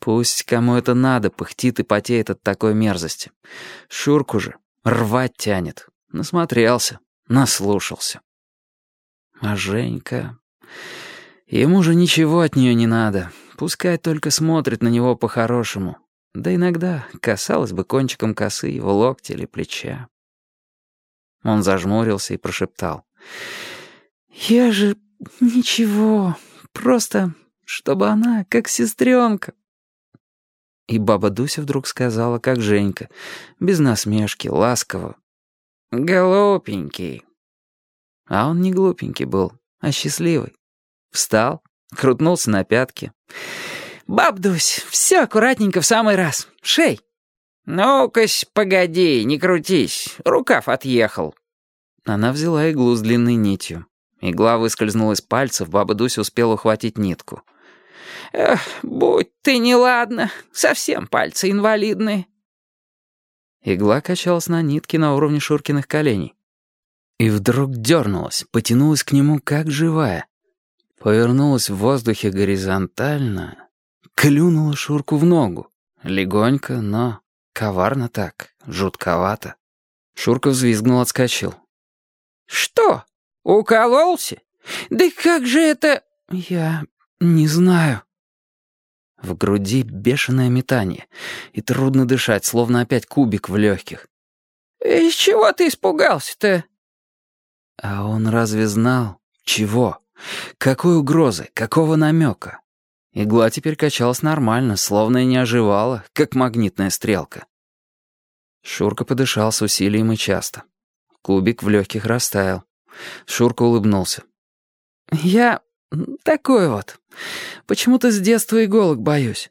Пусть кому это надо, пыхтит и потеет от такой мерзости. Шурку же рвать тянет. Насмотрелся, наслушался. А Женька... Ему же ничего от нее не надо. Пускай только смотрит на него по-хорошему. Да иногда касалась бы кончиком косы его локтя или плеча. Он зажмурился и прошептал. «Я же ничего, просто чтобы она как сестренка». И баба Дуся вдруг сказала, как Женька, без насмешки, ласково. «Глупенький». А он не глупенький был, а счастливый. Встал, крутнулся на пятки. «Баб Дусь, все аккуратненько в самый раз. Шей!» «Ну-кась, погоди, не крутись, рукав отъехал». Она взяла иглу с длинной нитью. Игла выскользнула из пальцев, баба Дуся успела ухватить нитку. «Эх, будь ты неладна, совсем пальцы инвалидные». Игла качалась на нитке на уровне Шуркиных коленей. И вдруг дернулась, потянулась к нему как живая. Повернулась в воздухе горизонтально, клюнула Шурку в ногу. Легонько, но коварно так, жутковато. Шурка взвизгнул, отскочил. «Что? Укололся? Да как же это...» «Я не знаю». В груди бешеное метание, и трудно дышать, словно опять кубик в легких. «Из чего ты испугался-то?» А он разве знал? Чего? Какой угрозы? Какого намека? Игла теперь качалась нормально, словно и не оживала, как магнитная стрелка. Шурка подышал с усилием и часто. Кубик в легких растаял. Шурка улыбнулся. «Я такой вот. Почему-то с детства иголок боюсь».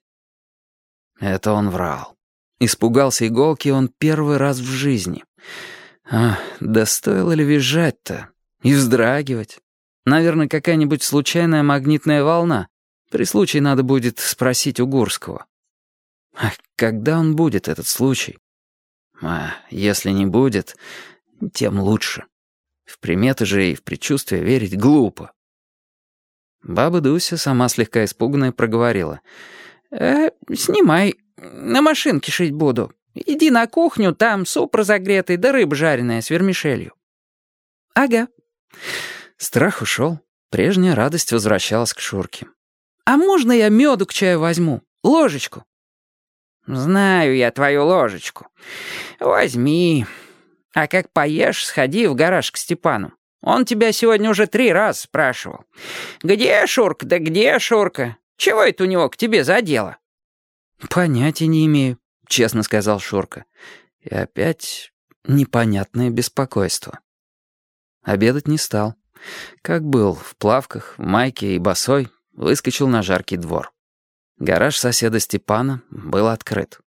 Это он врал. Испугался иголки он первый раз в жизни. А, да стоило ли визжать-то? И вздрагивать? Наверное, какая-нибудь случайная магнитная волна. При случае надо будет спросить у Гурского. А когда он будет, этот случай? А если не будет, тем лучше. В приметы же и в предчувствие верить глупо. Баба Дуся, сама слегка испуганная, проговорила. «Э, «Снимай, на машинке шить буду. Иди на кухню, там суп разогретый да рыба жареная с вермишелью». «Ага». Страх ушел, прежняя радость возвращалась к Шурке. «А можно я меду к чаю возьму? Ложечку?» «Знаю я твою ложечку. Возьми. А как поешь, сходи в гараж к Степану. Он тебя сегодня уже три раза спрашивал. Где Шурка, да где Шурка? Чего это у него к тебе за дело?» «Понятия не имею», — честно сказал Шурка. И опять непонятное беспокойство. Обедать не стал. Как был, в плавках, в майке и босой, выскочил на жаркий двор. Гараж соседа Степана был открыт.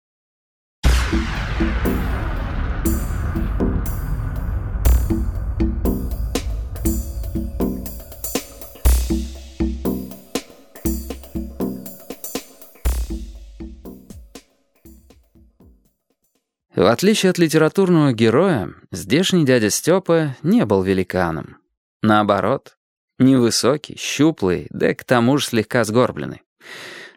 В отличие от литературного героя, здешний дядя Степа не был великаном. Наоборот, невысокий, щуплый, да к тому же слегка сгорбленный.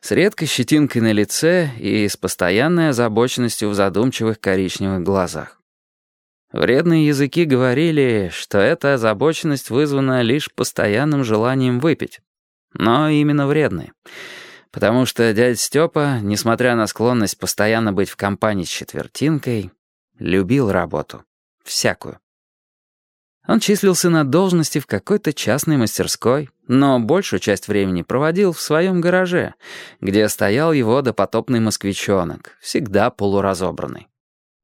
С редкой щетинкой на лице и с постоянной озабоченностью в задумчивых коричневых глазах. Вредные языки говорили, что эта озабоченность вызвана лишь постоянным желанием выпить. Но именно вредные. Потому что дядя Степа, несмотря на склонность постоянно быть в компании с четвертинкой, любил работу. Всякую. Он числился на должности в какой-то частной мастерской, но большую часть времени проводил в своем гараже, где стоял его допотопный москвичонок, всегда полуразобранный.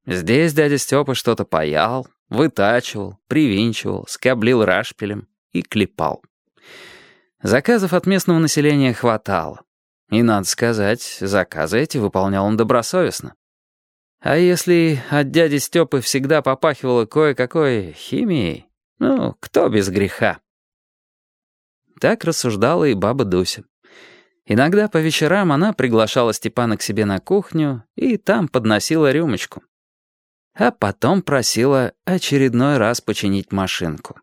Здесь дядя Степа что-то паял, вытачивал, привинчивал, скоблил рашпилем и клепал. Заказов от местного населения хватало. И, надо сказать, заказы эти выполнял он добросовестно. А если от дяди Степы всегда попахивало кое-какой химией, ну, кто без греха? Так рассуждала и баба Дуся. Иногда по вечерам она приглашала Степана к себе на кухню и там подносила рюмочку. А потом просила очередной раз починить машинку.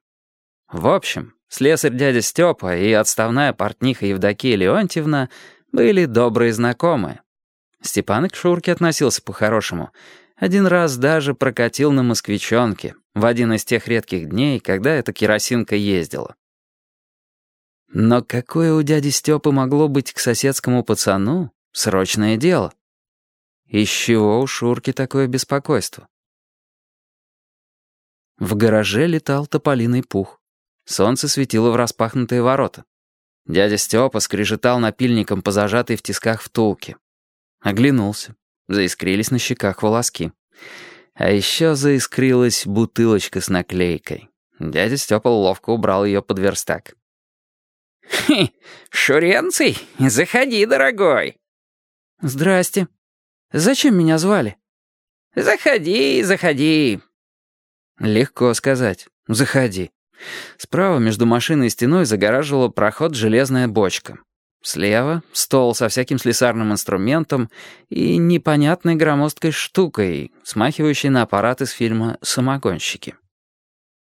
В общем, слесарь дядя Степа и отставная портниха Евдокия Леонтьевна были добрые знакомые. Степан к Шурке относился по-хорошему. Один раз даже прокатил на москвичонке, в один из тех редких дней, когда эта керосинка ездила. Но какое у дяди Степы могло быть к соседскому пацану? Срочное дело. Из чего у Шурки такое беспокойство? В гараже летал тополиный пух. Солнце светило в распахнутые ворота. Дядя Степа скрежетал напильником по зажатой в тисках втулке. Оглянулся. Заискрились на щеках волоски. А еще заискрилась бутылочка с наклейкой. Дядя Степа ловко убрал ее под верстак. «Хе, Шуренций, заходи, дорогой!» «Здрасте. Зачем меня звали?» «Заходи, заходи». Легко сказать. «Заходи». Справа между машиной и стеной загораживала проход железная бочка. Слева — стол со всяким слесарным инструментом и непонятной громоздкой штукой, смахивающей на аппарат из фильма «Самогонщики».